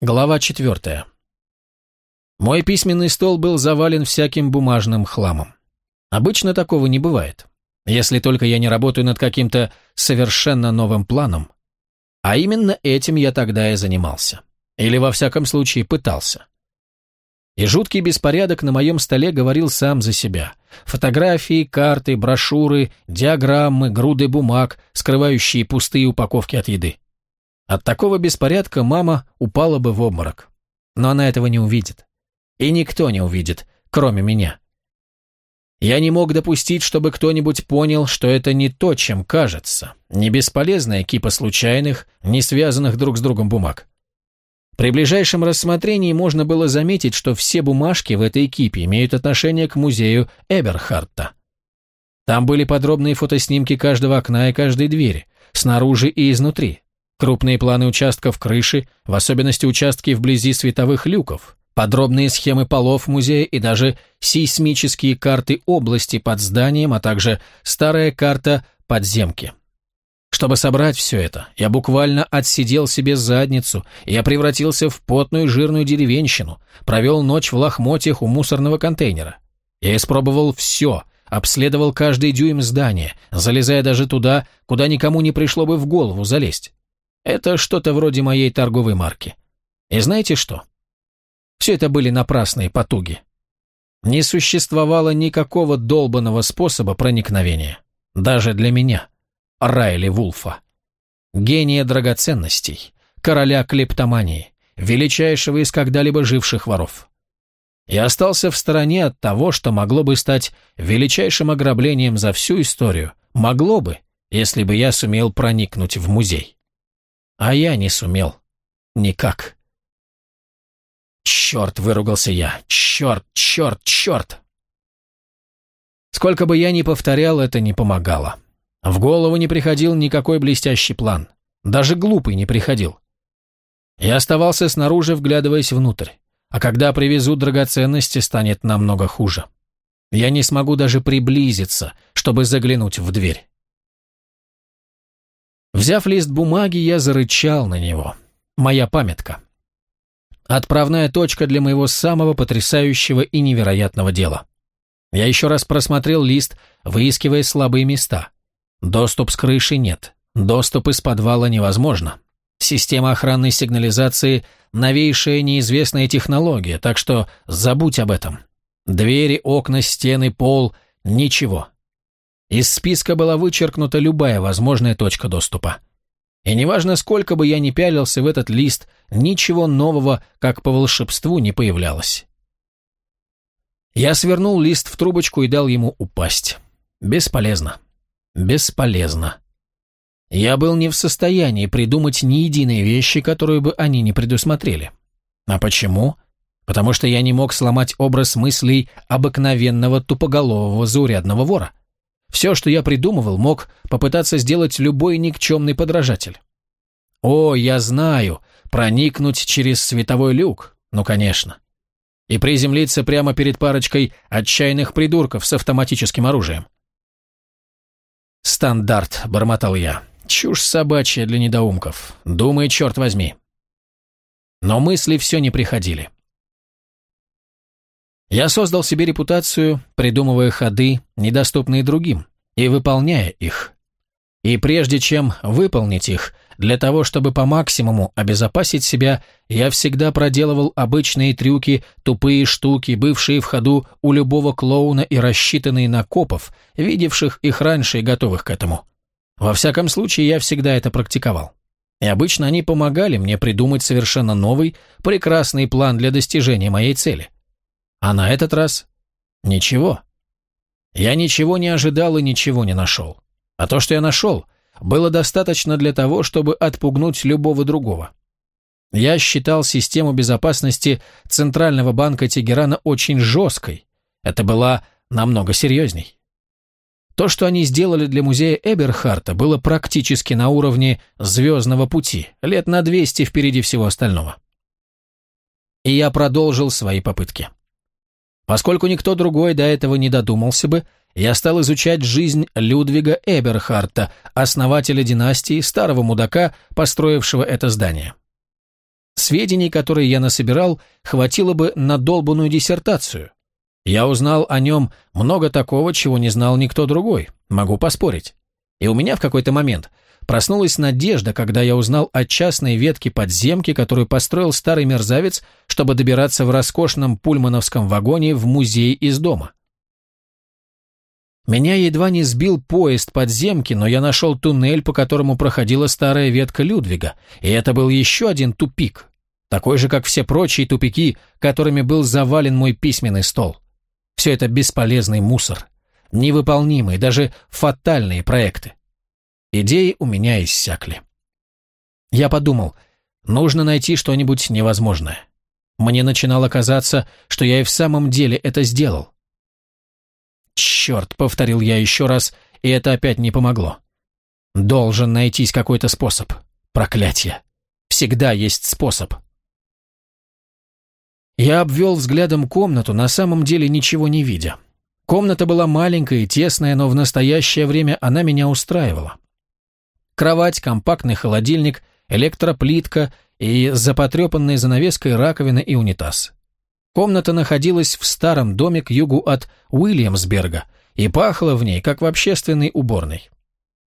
Глава четвертая. Мой письменный стол был завален всяким бумажным хламом. Обычно такого не бывает, если только я не работаю над каким-то совершенно новым планом. А именно этим я тогда и занимался. Или, во всяком случае, пытался. И жуткий беспорядок на моем столе говорил сам за себя. Фотографии, карты, брошюры, диаграммы, груды бумаг, скрывающие пустые упаковки от еды. От такого беспорядка мама упала бы в обморок. Но она этого не увидит. И никто не увидит, кроме меня. Я не мог допустить, чтобы кто-нибудь понял, что это не то, чем кажется, не бесполезная кипа случайных, не связанных друг с другом бумаг. При ближайшем рассмотрении можно было заметить, что все бумажки в этой кипе имеют отношение к музею Эберхарта. Там были подробные фотоснимки каждого окна и каждой двери, снаружи и изнутри, крупные планы участков крыши, в особенности участки вблизи световых люков, подробные схемы полов музея и даже сейсмические карты области под зданием, а также старая карта подземки. Чтобы собрать все это, я буквально отсидел себе задницу, я превратился в потную жирную деревенщину, провел ночь в лохмотьях у мусорного контейнера. Я испробовал все, обследовал каждый дюйм здания, залезая даже туда, куда никому не пришло бы в голову залезть. Это что-то вроде моей торговой марки. И знаете что? Все это были напрасные потуги. Не существовало никакого долбанного способа проникновения. Даже для меня, Райли Вулфа. Гения драгоценностей, короля клептомании, величайшего из когда-либо живших воров. Я остался в стороне от того, что могло бы стать величайшим ограблением за всю историю, могло бы, если бы я сумел проникнуть в музей. А я не сумел. Никак. Черт, выругался я. Черт, черт, черт. Сколько бы я ни повторял, это не помогало. В голову не приходил никакой блестящий план. Даже глупый не приходил. Я оставался снаружи, вглядываясь внутрь. А когда привезут драгоценности, станет намного хуже. Я не смогу даже приблизиться, чтобы заглянуть в дверь. Взяв лист бумаги, я зарычал на него. Моя памятка. Отправная точка для моего самого потрясающего и невероятного дела. Я еще раз просмотрел лист, выискивая слабые места. Доступ с крыши нет. Доступ из подвала невозможно. Система охранной сигнализации – новейшая неизвестная технология, так что забудь об этом. Двери, окна, стены, пол – ничего. Из списка была вычеркнута любая возможная точка доступа. И неважно, сколько бы я ни пялился в этот лист, ничего нового, как по волшебству, не появлялось. Я свернул лист в трубочку и дал ему упасть. Бесполезно. Бесполезно. Я был не в состоянии придумать ни единой вещи, которую бы они не предусмотрели. А почему? Потому что я не мог сломать образ мыслей обыкновенного тупоголового заурядного вора. Все, что я придумывал, мог попытаться сделать любой никчемный подражатель. О, я знаю, проникнуть через световой люк, ну конечно. И приземлиться прямо перед парочкой отчаянных придурков с автоматическим оружием. «Стандарт», — бормотал я. «Чушь собачья для недоумков. Думай, черт возьми». Но мысли все не приходили. Я создал себе репутацию, придумывая ходы, недоступные другим, и выполняя их. И прежде чем выполнить их, для того, чтобы по максимуму обезопасить себя, я всегда проделывал обычные трюки, тупые штуки, бывшие в ходу у любого клоуна и рассчитанные на копов, видевших их раньше и готовых к этому. Во всяком случае, я всегда это практиковал. И обычно они помогали мне придумать совершенно новый, прекрасный план для достижения моей цели. А на этот раз ничего. Я ничего не ожидал и ничего не нашел. А то, что я нашел, было достаточно для того, чтобы отпугнуть любого другого. Я считал систему безопасности Центрального банка Тегерана очень жесткой. Это была намного серьезней. То, что они сделали для музея Эберхарта, было практически на уровне «Звездного пути», лет на 200 впереди всего остального. И я продолжил свои попытки. Поскольку никто другой до этого не додумался бы, я стал изучать жизнь Людвига Эберхарта, основателя династии, старого мудака, построившего это здание. Сведений, которые я насобирал, хватило бы на долбанную диссертацию. Я узнал о нем много такого, чего не знал никто другой, могу поспорить. И у меня в какой-то момент проснулась надежда, когда я узнал о частной ветке подземки, которую построил старый мерзавец, чтобы добираться в роскошном пульмановском вагоне в музей из дома. Меня едва не сбил поезд подземки, но я нашел туннель, по которому проходила старая ветка Людвига, и это был еще один тупик, такой же, как все прочие тупики, которыми был завален мой письменный стол. Все это бесполезный мусор, невыполнимые, даже фатальные проекты. Идеи у меня иссякли. Я подумал, нужно найти что-нибудь невозможное. Мне начинало казаться, что я и в самом деле это сделал. «Черт!» — повторил я еще раз, и это опять не помогло. «Должен найтись какой-то способ. Проклятье! Всегда есть способ!» Я обвел взглядом комнату, на самом деле ничего не видя. Комната была маленькая и тесная, но в настоящее время она меня устраивала. Кровать, компактный холодильник, электроплитка и запотрепанная занавеской раковина и унитаз. Комната находилась в старом доме к югу от Уильямсберга и пахла в ней, как в общественной уборной.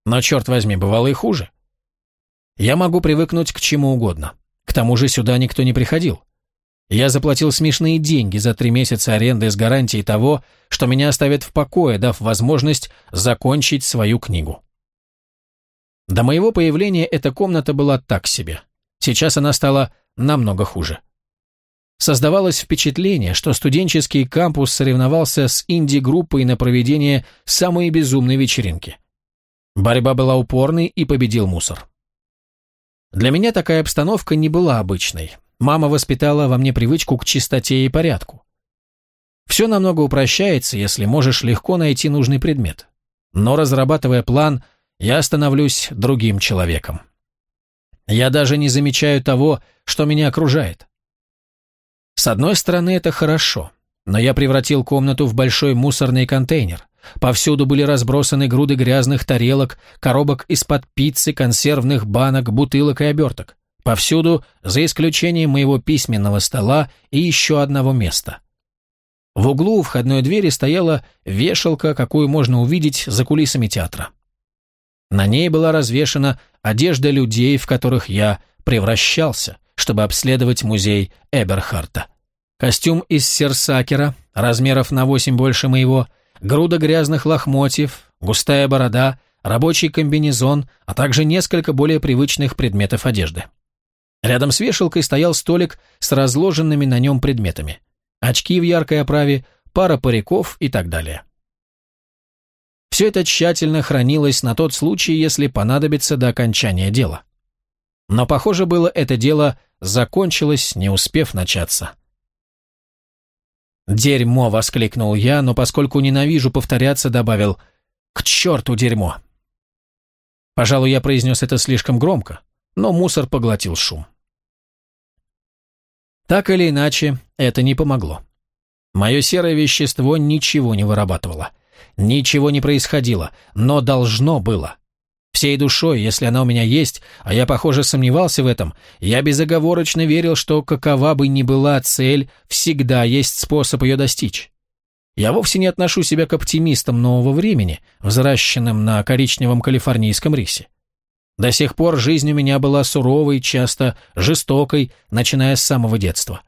Но, черт возьми, бывало и хуже. Я могу привыкнуть к чему угодно. К тому же сюда никто не приходил. Я заплатил смешные деньги за три месяца аренды с гарантией того, что меня оставят в покое, дав возможность закончить свою книгу. До моего появления эта комната была так себе. Сейчас она стала намного хуже. Создавалось впечатление, что студенческий кампус соревновался с инди-группой на проведение самой безумной вечеринки. Борьба была упорной и победил мусор. Для меня такая обстановка не была обычной. Мама воспитала во мне привычку к чистоте и порядку. Все намного упрощается, если можешь легко найти нужный предмет. Но разрабатывая план, я становлюсь другим человеком. Я даже не замечаю того, что меня окружает. С одной стороны, это хорошо, но я превратил комнату в большой мусорный контейнер. Повсюду были разбросаны груды грязных тарелок, коробок из-под пиццы, консервных банок, бутылок и оберток. Повсюду, за исключением моего письменного стола и еще одного места. В углу у входной двери стояла вешалка, какую можно увидеть за кулисами театра. На ней была развешана одежда людей, в которых я превращался, чтобы обследовать музей Эберхарта. Костюм из серсакера, размеров на восемь больше моего, груда грязных лохмотьев, густая борода, рабочий комбинезон, а также несколько более привычных предметов одежды. Рядом с вешалкой стоял столик с разложенными на нем предметами. Очки в яркой оправе, пара париков и так далее. Все это тщательно хранилось на тот случай, если понадобится до окончания дела. Но, похоже было, это дело закончилось, не успев начаться. «Дерьмо!» — воскликнул я, но поскольку ненавижу повторяться, добавил «К черту дерьмо!». Пожалуй, я произнес это слишком громко, но мусор поглотил шум. Так или иначе, это не помогло. Мое серое вещество ничего не вырабатывало. Ничего не происходило, но должно было. Всей душой, если она у меня есть, а я, похоже, сомневался в этом, я безоговорочно верил, что какова бы ни была цель, всегда есть способ ее достичь. Я вовсе не отношу себя к оптимистам нового времени, взращенным на коричневом калифорнийском рисе. До сих пор жизнь у меня была суровой, часто жестокой, начиная с самого детства.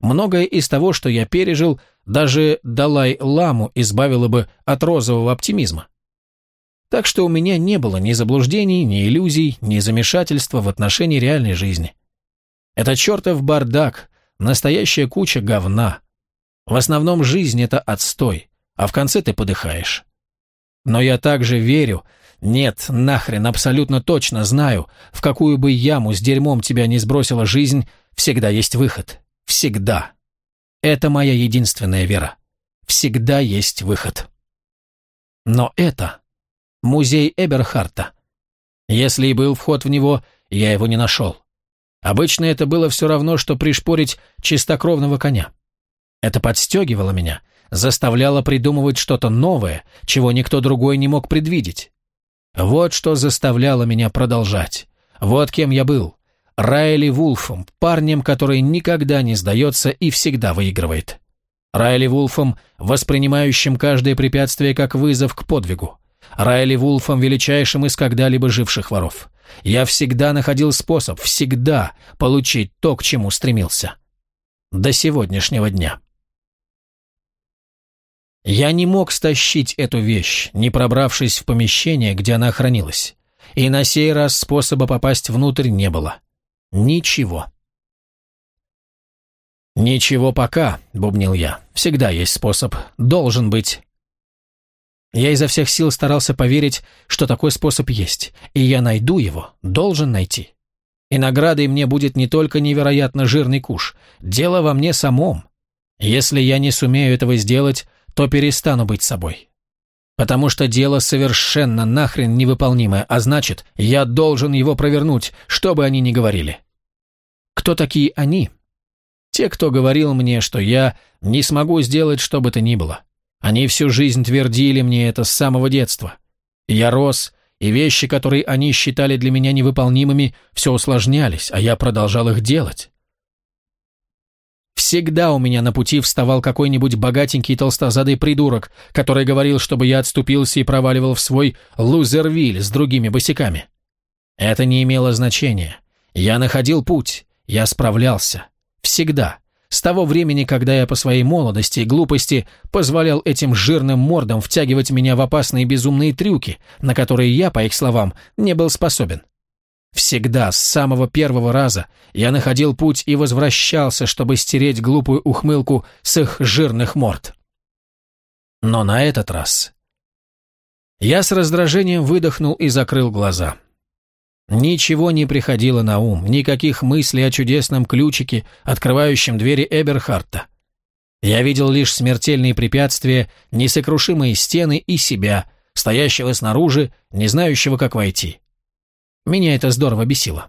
Многое из того, что я пережил, даже Далай-ламу избавило бы от розового оптимизма. Так что у меня не было ни заблуждений, ни иллюзий, ни замешательства в отношении реальной жизни. Это чертов бардак, настоящая куча говна. В основном жизнь — это отстой, а в конце ты подыхаешь. Но я также верю, нет, нахрен, абсолютно точно знаю, в какую бы яму с дерьмом тебя не сбросила жизнь, всегда есть выход. Всегда. Это моя единственная вера. Всегда есть выход. Но это музей Эберхарта. Если и был вход в него, я его не нашел. Обычно это было все равно, что пришпорить чистокровного коня. Это подстегивало меня, заставляло придумывать что-то новое, чего никто другой не мог предвидеть. Вот что заставляло меня продолжать. Вот кем я был. Райли Вулфом, парнем, который никогда не сдается и всегда выигрывает. Райли Вулфом, воспринимающим каждое препятствие как вызов к подвигу. Райли Вулфом, величайшим из когда-либо живших воров. Я всегда находил способ, всегда получить то, к чему стремился. До сегодняшнего дня. Я не мог стащить эту вещь, не пробравшись в помещение, где она хранилась. И на сей раз способа попасть внутрь не было. Ничего. «Ничего пока», — бубнил я. «Всегда есть способ. Должен быть». Я изо всех сил старался поверить, что такой способ есть, и я найду его, должен найти. И наградой мне будет не только невероятно жирный куш, дело во мне самом. Если я не сумею этого сделать, то перестану быть собой. Потому что дело совершенно нахрен невыполнимое, а значит, я должен его провернуть, что бы они ни говорили. Кто такие они? Те, кто говорил мне, что я не смогу сделать что бы то ни было. Они всю жизнь твердили мне это с самого детства. Я рос, и вещи, которые они считали для меня невыполнимыми, все усложнялись, а я продолжал их делать. Всегда у меня на пути вставал какой-нибудь богатенький толстозадый придурок, который говорил, чтобы я отступился и проваливал в свой лузервиль с другими босиками. Это не имело значения. Я находил путь, я справлялся. Всегда. С того времени, когда я по своей молодости и глупости позволял этим жирным мордам втягивать меня в опасные безумные трюки, на которые я, по их словам, не был способен. Всегда, с самого первого раза, я находил путь и возвращался, чтобы стереть глупую ухмылку с их жирных морд. Но на этот раз... Я с раздражением выдохнул и закрыл глаза. Ничего не приходило на ум, никаких мыслей о чудесном ключике, открывающем двери Эберхарта. Я видел лишь смертельные препятствия, несокрушимые стены и себя, стоящего снаружи, не знающего, как войти. Меня это здорово бесило.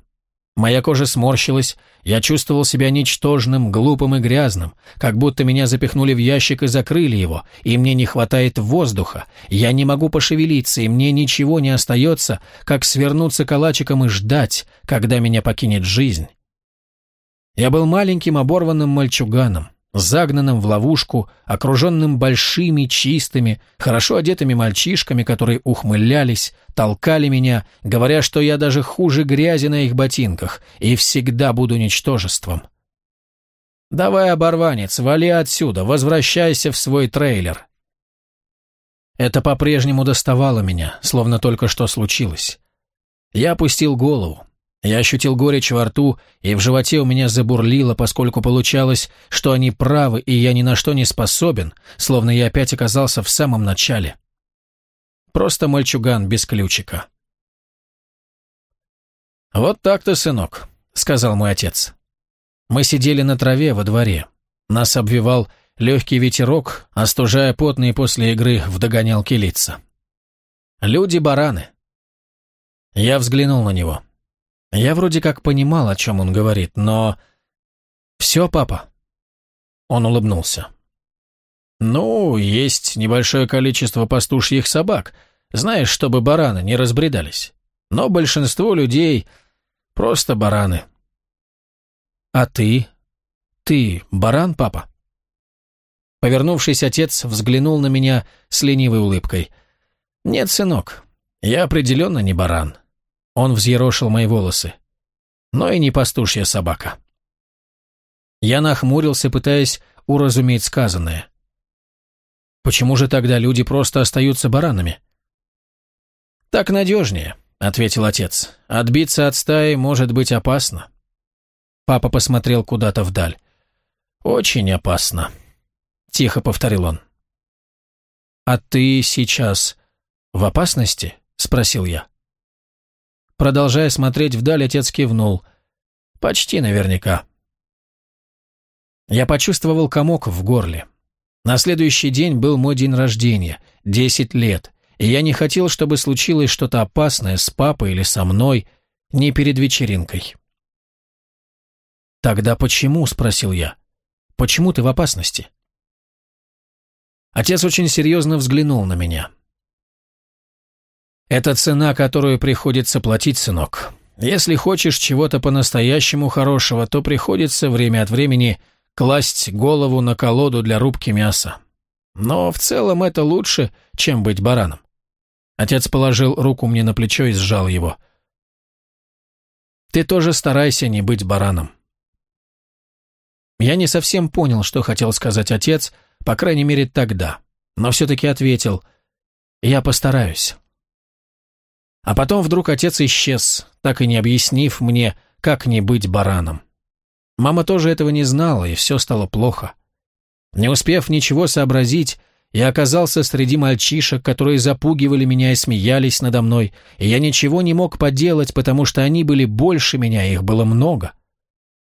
Моя кожа сморщилась, я чувствовал себя ничтожным, глупым и грязным, как будто меня запихнули в ящик и закрыли его, и мне не хватает воздуха, я не могу пошевелиться, и мне ничего не остается, как свернуться калачиком и ждать, когда меня покинет жизнь. Я был маленьким оборванным мальчуганом, загнанным в ловушку, окруженным большими, чистыми, хорошо одетыми мальчишками, которые ухмылялись, толкали меня, говоря, что я даже хуже грязи на их ботинках и всегда буду ничтожеством. «Давай, оборванец, вали отсюда, возвращайся в свой трейлер». Это по-прежнему доставало меня, словно только что случилось. Я опустил голову, я ощутил горечь во рту, и в животе у меня забурлило, поскольку получалось, что они правы, и я ни на что не способен, словно я опять оказался в самом начале. Просто мальчуган без ключика. «Вот так-то, сынок», — сказал мой отец. Мы сидели на траве во дворе. Нас обвивал легкий ветерок, остужая потные после игры в догонялки лица. Люди-бараны. Я взглянул на него. Я вроде как понимал, о чем он говорит, но... «Все, папа?» Он улыбнулся. «Ну, есть небольшое количество пастушьих собак, знаешь, чтобы бараны не разбредались. Но большинство людей просто бараны». «А ты? Ты баран, папа?» Повернувшись, отец взглянул на меня с ленивой улыбкой. «Нет, сынок, я определенно не баран. Он взъерошил мои волосы. Но и не пастушья собака. Я нахмурился, пытаясь уразуметь сказанное. Почему же тогда люди просто остаются баранами? Так надежнее, ответил отец. Отбиться от стаи может быть опасно. Папа посмотрел куда-то вдаль. Очень опасно, тихо повторил он. А ты сейчас в опасности? спросил я. Продолжая смотреть вдаль, отец кивнул. «Почти наверняка». Я почувствовал комок в горле. На следующий день был мой день рождения, десять лет, и я не хотел, чтобы случилось что-то опасное с папой или со мной, не перед вечеринкой. «Тогда почему?» – спросил я. «Почему ты в опасности?» Отец очень серьезно взглянул на меня. Это цена, которую приходится платить, сынок. если хочешь чего-то по-настоящему хорошего, то приходится время от времени класть голову на колоду для рубки мяса. Но в целом это лучше, чем быть бараном. Отец положил руку мне на плечо и сжал его. Ты тоже старайся не быть бараном. Я не совсем понял, что хотел сказать отец, по крайней мере тогда, но все-таки ответил «Я постараюсь». А потом вдруг отец исчез, так и не объяснив мне, как не быть бараном. Мама тоже этого не знала, и все стало плохо. Не успев ничего сообразить, я оказался среди мальчишек, которые запугивали меня и смеялись надо мной, и я ничего не мог поделать, потому что они были больше меня, их было много.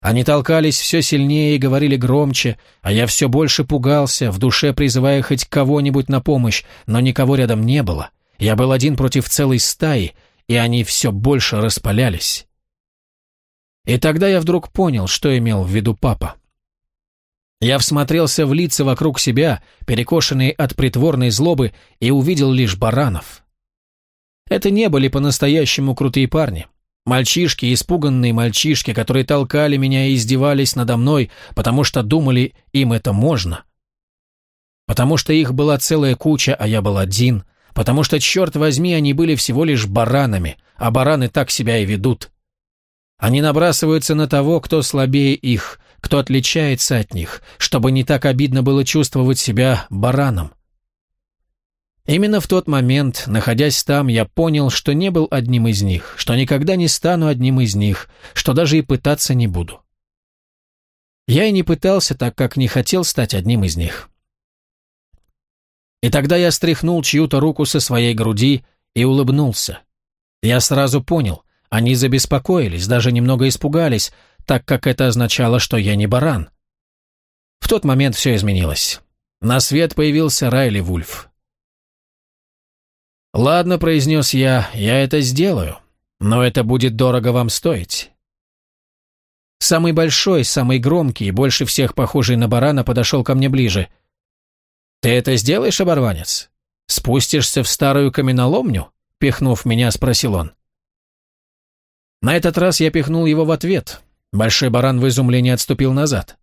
Они толкались все сильнее и говорили громче, а я все больше пугался, в душе призывая хоть кого-нибудь на помощь, но никого рядом не было. Я был один против целой стаи, и они все больше распалялись. И тогда я вдруг понял, что имел в виду папа. Я всмотрелся в лица вокруг себя, перекошенные от притворной злобы, и увидел лишь баранов. Это не были по-настоящему крутые парни. Мальчишки, испуганные мальчишки, которые толкали меня и издевались надо мной, потому что думали, им это можно. Потому что их была целая куча, а я был один – потому что, черт возьми, они были всего лишь баранами, а бараны так себя и ведут. Они набрасываются на того, кто слабее их, кто отличается от них, чтобы не так обидно было чувствовать себя бараном. Именно в тот момент, находясь там, я понял, что не был одним из них, что никогда не стану одним из них, что даже и пытаться не буду. Я и не пытался, так как не хотел стать одним из них. И тогда я стряхнул чью-то руку со своей груди и улыбнулся. Я сразу понял, они забеспокоились, даже немного испугались, так как это означало, что я не баран. В тот момент все изменилось. На свет появился Райли Вульф. «Ладно», — произнес я, — «я это сделаю, но это будет дорого вам стоить». Самый большой, самый громкий больше всех похожий на барана подошел ко мне ближе — «Ты это сделаешь, оборванец? Спустишься в старую каменоломню?» Пихнув меня, спросил он. На этот раз я пихнул его в ответ. Большой баран в изумлении отступил назад.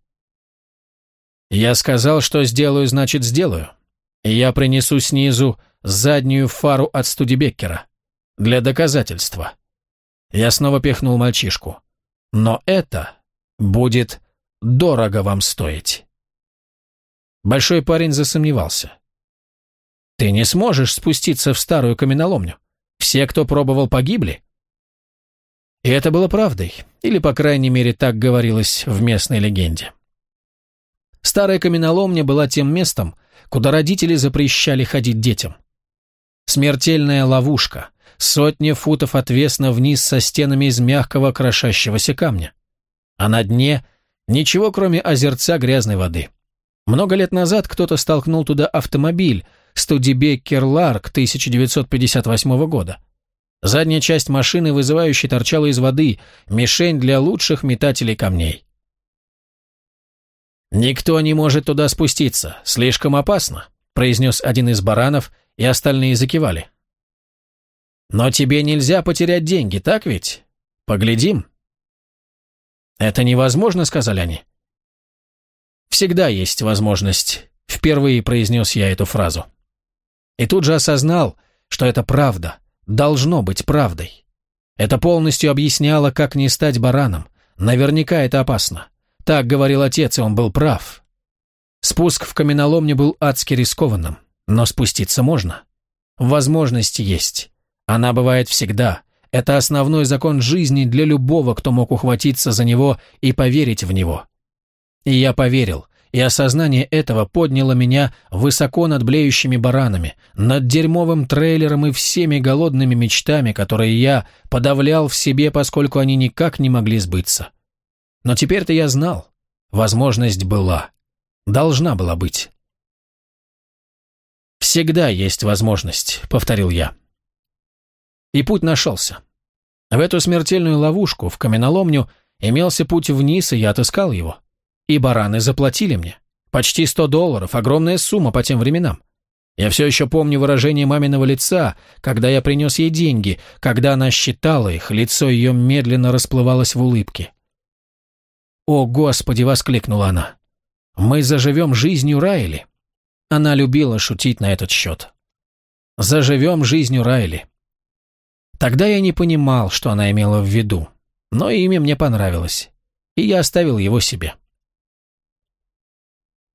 «Я сказал, что сделаю, значит, сделаю. Я принесу снизу заднюю фару от Студебеккера. Для доказательства». Я снова пихнул мальчишку. «Но это будет дорого вам стоить». Большой парень засомневался. «Ты не сможешь спуститься в старую каменоломню. Все, кто пробовал, погибли». И это было правдой, или, по крайней мере, так говорилось в местной легенде. Старая каменоломня была тем местом, куда родители запрещали ходить детям. Смертельная ловушка, сотни футов отвесно вниз со стенами из мягкого крошащегося камня. А на дне ничего, кроме озерца грязной воды. Много лет назад кто-то столкнул туда автомобиль Студебеккер Ларк 1958 года. Задняя часть машины вызывающе торчала из воды, мишень для лучших метателей камней. «Никто не может туда спуститься, слишком опасно», произнес один из баранов, и остальные закивали. «Но тебе нельзя потерять деньги, так ведь? Поглядим». «Это невозможно», — сказали они. Всегда есть возможность. Впервые произнес я эту фразу. И тут же осознал, что это правда, должно быть правдой. Это полностью объясняло, как не стать бараном. Наверняка это опасно. Так говорил отец, и он был прав. Спуск в каменоломню был адски рискованным, но спуститься можно. Возможность есть. Она бывает всегда. Это основной закон жизни для любого, кто мог ухватиться за него и поверить в него. И я поверил, и осознание этого подняло меня высоко над блеющими баранами, над дерьмовым трейлером и всеми голодными мечтами, которые я подавлял в себе, поскольку они никак не могли сбыться. Но теперь-то я знал, возможность была, должна была быть. «Всегда есть возможность», — повторил я. И путь нашелся. В эту смертельную ловушку, в каменоломню, имелся путь вниз, и я отыскал его. И бараны заплатили мне. Почти сто долларов, огромная сумма по тем временам. Я все еще помню выражение маминого лица, когда я принес ей деньги, когда она считала их, лицо ее медленно расплывалось в улыбке. «О, Господи!» — воскликнула она. «Мы заживем жизнью Райли». Она любила шутить на этот счет. «Заживем жизнью Райли». Тогда я не понимал, что она имела в виду, но имя мне понравилось, и я оставил его себе.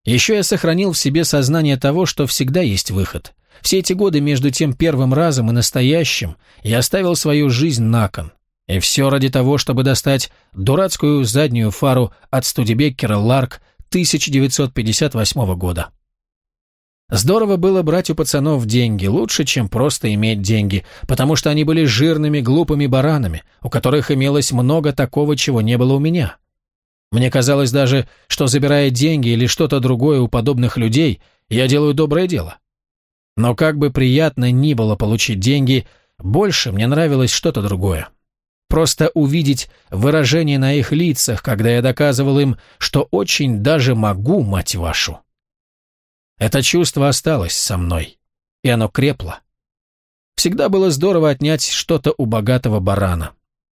Еще я сохранил в себе сознание того, что всегда есть выход. Все эти годы между тем первым разом и настоящим я оставил свою жизнь на кон. И все ради того, чтобы достать дурацкую заднюю фару от Студебеккера Ларк 1958 года. Здорово было брать у пацанов деньги, лучше, чем просто иметь деньги, потому что они были жирными, глупыми баранами, у которых имелось много такого, чего не было у меня. Мне казалось даже, что забирая деньги или что-то другое у подобных людей, я делаю доброе дело. Но как бы приятно ни было получить деньги, больше мне нравилось что-то другое. Просто увидеть выражение на их лицах, когда я доказывал им, что очень даже могу, мать вашу. Это чувство осталось со мной, и оно крепло. Всегда было здорово отнять что-то у богатого барана.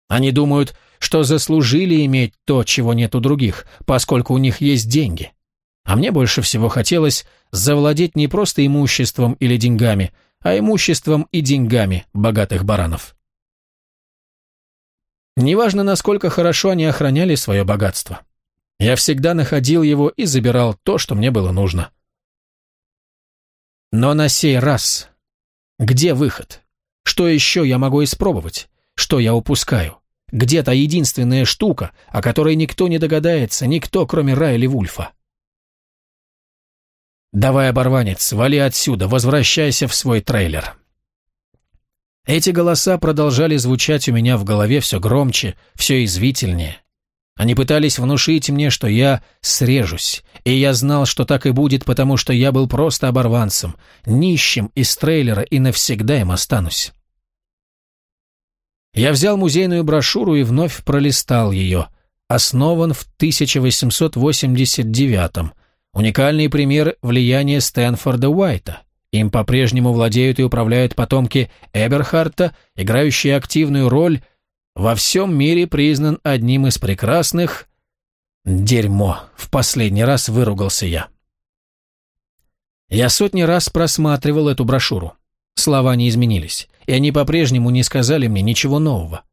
Они думают, что заслужили иметь то, чего нет у других, поскольку у них есть деньги. А мне больше всего хотелось завладеть не просто имуществом или деньгами, а имуществом и деньгами богатых баранов. Неважно, насколько хорошо они охраняли свое богатство. Я всегда находил его и забирал то, что мне было нужно. Но на сей раз... Где выход? Что еще я могу испробовать? Что я упускаю? Где та единственная штука, о которой никто не догадается, никто, кроме Райли Вульфа? «Давай, оборванец, вали отсюда, возвращайся в свой трейлер». Эти голоса продолжали звучать у меня в голове все громче, все извительнее. Они пытались внушить мне, что я срежусь, и я знал, что так и будет, потому что я был просто оборванцем, нищим из трейлера и навсегда им останусь. Я взял музейную брошюру и вновь пролистал ее. Основан в 1889-м. Уникальный пример влияния Стэнфорда Уайта. Им по-прежнему владеют и управляют потомки Эберхарта, играющие активную роль, во всем мире признан одним из прекрасных... Дерьмо, в последний раз выругался я. Я сотни раз просматривал эту брошюру. Слова не изменились, и они по-прежнему не сказали мне ничего нового.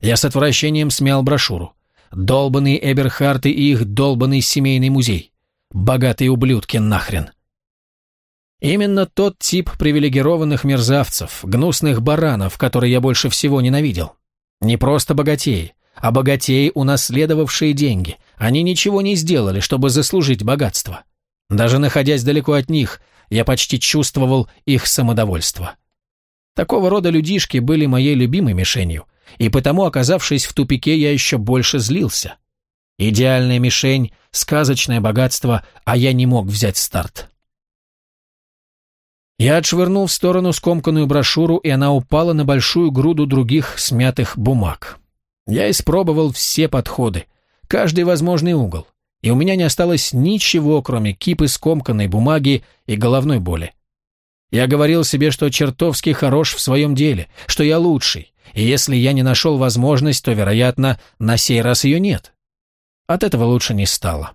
Я с отвращением смял брошюру. Долбанные Эберхарты и их долбанный семейный музей. Богатые ублюдки нахрен. Именно тот тип привилегированных мерзавцев, гнусных баранов, который я больше всего ненавидел. Не просто богатеи, а богатеи, унаследовавшие деньги. Они ничего не сделали, чтобы заслужить богатство. Даже находясь далеко от них, я почти чувствовал их самодовольство. Такого рода людишки были моей любимой мишенью, и потому, оказавшись в тупике, я еще больше злился. Идеальная мишень, сказочное богатство, а я не мог взять старт. Я отшвырнул в сторону скомканную брошюру, и она упала на большую груду других смятых бумаг. Я испробовал все подходы, каждый возможный угол и у меня не осталось ничего, кроме кипы скомканной бумаги и головной боли. Я говорил себе, что чертовски хорош в своем деле, что я лучший, и если я не нашел возможность, то, вероятно, на сей раз ее нет. От этого лучше не стало.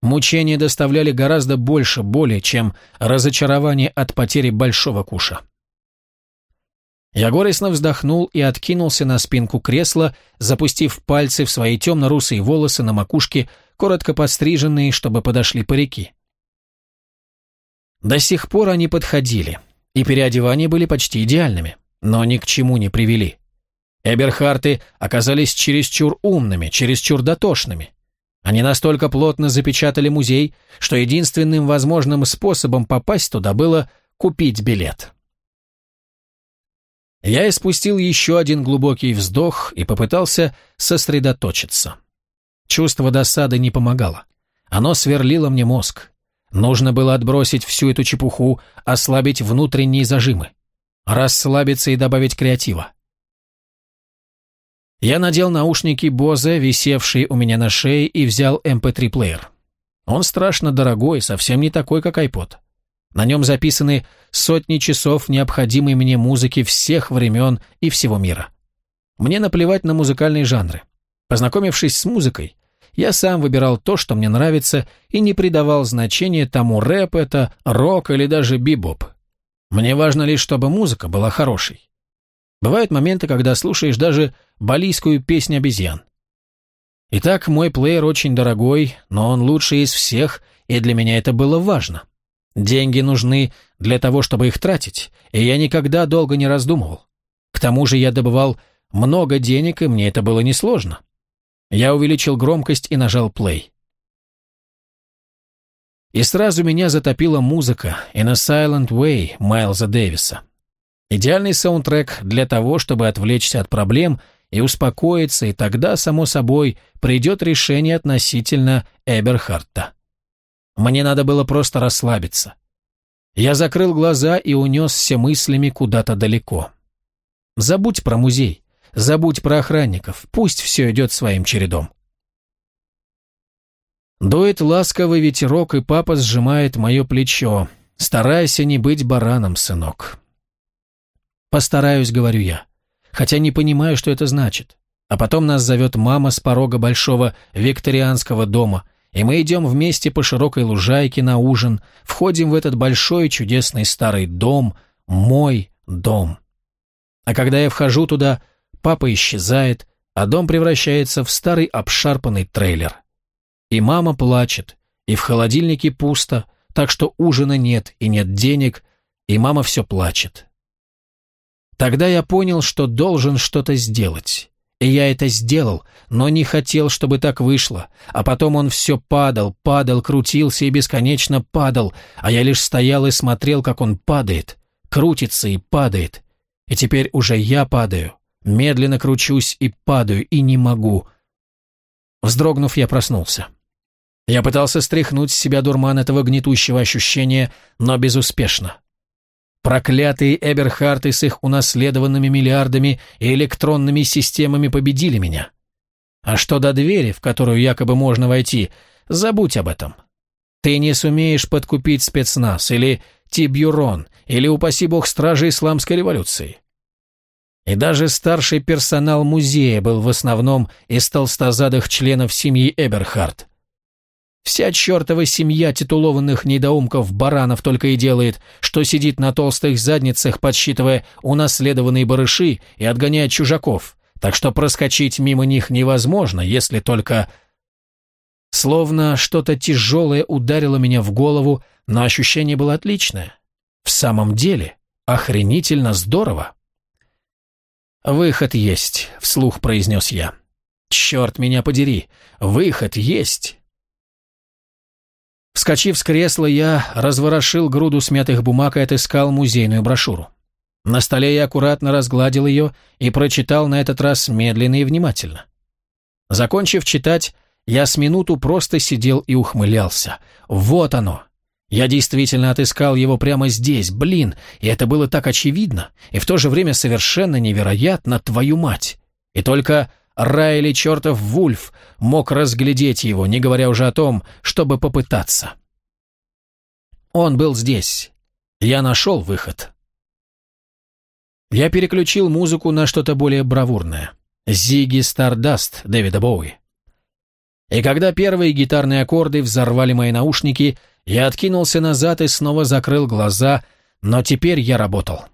Мучения доставляли гораздо больше боли, чем разочарование от потери большого куша. Я горестно вздохнул и откинулся на спинку кресла, запустив пальцы в свои темно-русые волосы на макушке, коротко подстриженные, чтобы подошли парики. До сих пор они подходили, и переодевания были почти идеальными, но ни к чему не привели. Эберхарты оказались чересчур умными, чересчур дотошными. Они настолько плотно запечатали музей, что единственным возможным способом попасть туда было купить билет. Я испустил еще один глубокий вздох и попытался сосредоточиться. Чувство досады не помогало. Оно сверлило мне мозг. Нужно было отбросить всю эту чепуху, ослабить внутренние зажимы. Расслабиться и добавить креатива. Я надел наушники Bose, висевшие у меня на шее, и взял MP3-плеер. Эм Он страшно дорогой, совсем не такой, как iPod. На нем записаны сотни часов необходимой мне музыки всех времен и всего мира. Мне наплевать на музыкальные жанры. Познакомившись с музыкой, я сам выбирал то, что мне нравится, и не придавал значения тому, рэп это, рок или даже бибоп. Мне важно лишь, чтобы музыка была хорошей. Бывают моменты, когда слушаешь даже балийскую песню обезьян. Итак, мой плеер очень дорогой, но он лучший из всех, и для меня это было важно. Деньги нужны для того, чтобы их тратить, и я никогда долго не раздумывал. К тому же я добывал много денег, и мне это было несложно. Я увеличил громкость и нажал плей. И сразу меня затопила музыка «In a Silent Way» Майлза Дэвиса. Идеальный саундтрек для того, чтобы отвлечься от проблем и успокоиться, и тогда, само собой, придет решение относительно Эберхарта. Мне надо было просто расслабиться. Я закрыл глаза и унесся мыслями куда-то далеко. Забудь про музей, забудь про охранников, пусть все идет своим чередом. Дует ласковый ветерок, и папа сжимает мое плечо. Старайся не быть бараном, сынок. Постараюсь, говорю я, хотя не понимаю, что это значит. А потом нас зовет мама с порога большого викторианского дома, и мы идем вместе по широкой лужайке на ужин, входим в этот большой чудесный старый дом, мой дом. А когда я вхожу туда, папа исчезает, а дом превращается в старый обшарпанный трейлер. И мама плачет, и в холодильнике пусто, так что ужина нет и нет денег, и мама все плачет. Тогда я понял, что должен что-то сделать. И я это сделал, но не хотел, чтобы так вышло. А потом он все падал, падал, крутился и бесконечно падал, а я лишь стоял и смотрел, как он падает, крутится и падает. И теперь уже я падаю, медленно кручусь и падаю, и не могу. Вздрогнув, я проснулся. Я пытался стряхнуть с себя дурман этого гнетущего ощущения, но безуспешно. Проклятые Эберхарты с их унаследованными миллиардами и электронными системами победили меня. А что до двери, в которую якобы можно войти, забудь об этом. Ты не сумеешь подкупить спецназ или Тибюрон, или, упаси бог, стражи исламской революции. И даже старший персонал музея был в основном из толстозадых членов семьи Эберхарт. Вся чертова семья титулованных недоумков-баранов только и делает, что сидит на толстых задницах, подсчитывая унаследованные барыши и отгоняет чужаков, так что проскочить мимо них невозможно, если только... Словно что-то тяжелое ударило меня в голову, но ощущение было отличное. В самом деле, охренительно здорово. «Выход есть», — вслух произнес я. «Черт меня подери, выход есть». Вскочив с кресла, я разворошил груду смятых бумаг и отыскал музейную брошюру. На столе я аккуратно разгладил ее и прочитал на этот раз медленно и внимательно. Закончив читать, я с минуту просто сидел и ухмылялся. Вот оно. Я действительно отыскал его прямо здесь, блин, и это было так очевидно, и в то же время совершенно невероятно, твою мать. И только Райли чертов Вульф мог разглядеть его, не говоря уже о том, чтобы попытаться. Он был здесь. Я нашел выход. Я переключил музыку на что-то более бравурное. Зиги Стардаст Дэвида Боуи. И когда первые гитарные аккорды взорвали мои наушники, я откинулся назад и снова закрыл глаза, но теперь я работал.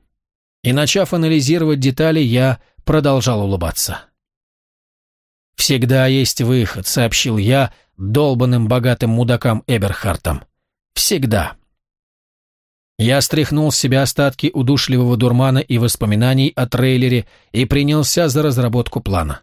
И начав анализировать детали, я продолжал улыбаться. «Всегда есть выход», — сообщил я долбанным богатым мудакам Эберхартом. «Всегда». Я стряхнул с себя остатки удушливого дурмана и воспоминаний о трейлере и принялся за разработку плана.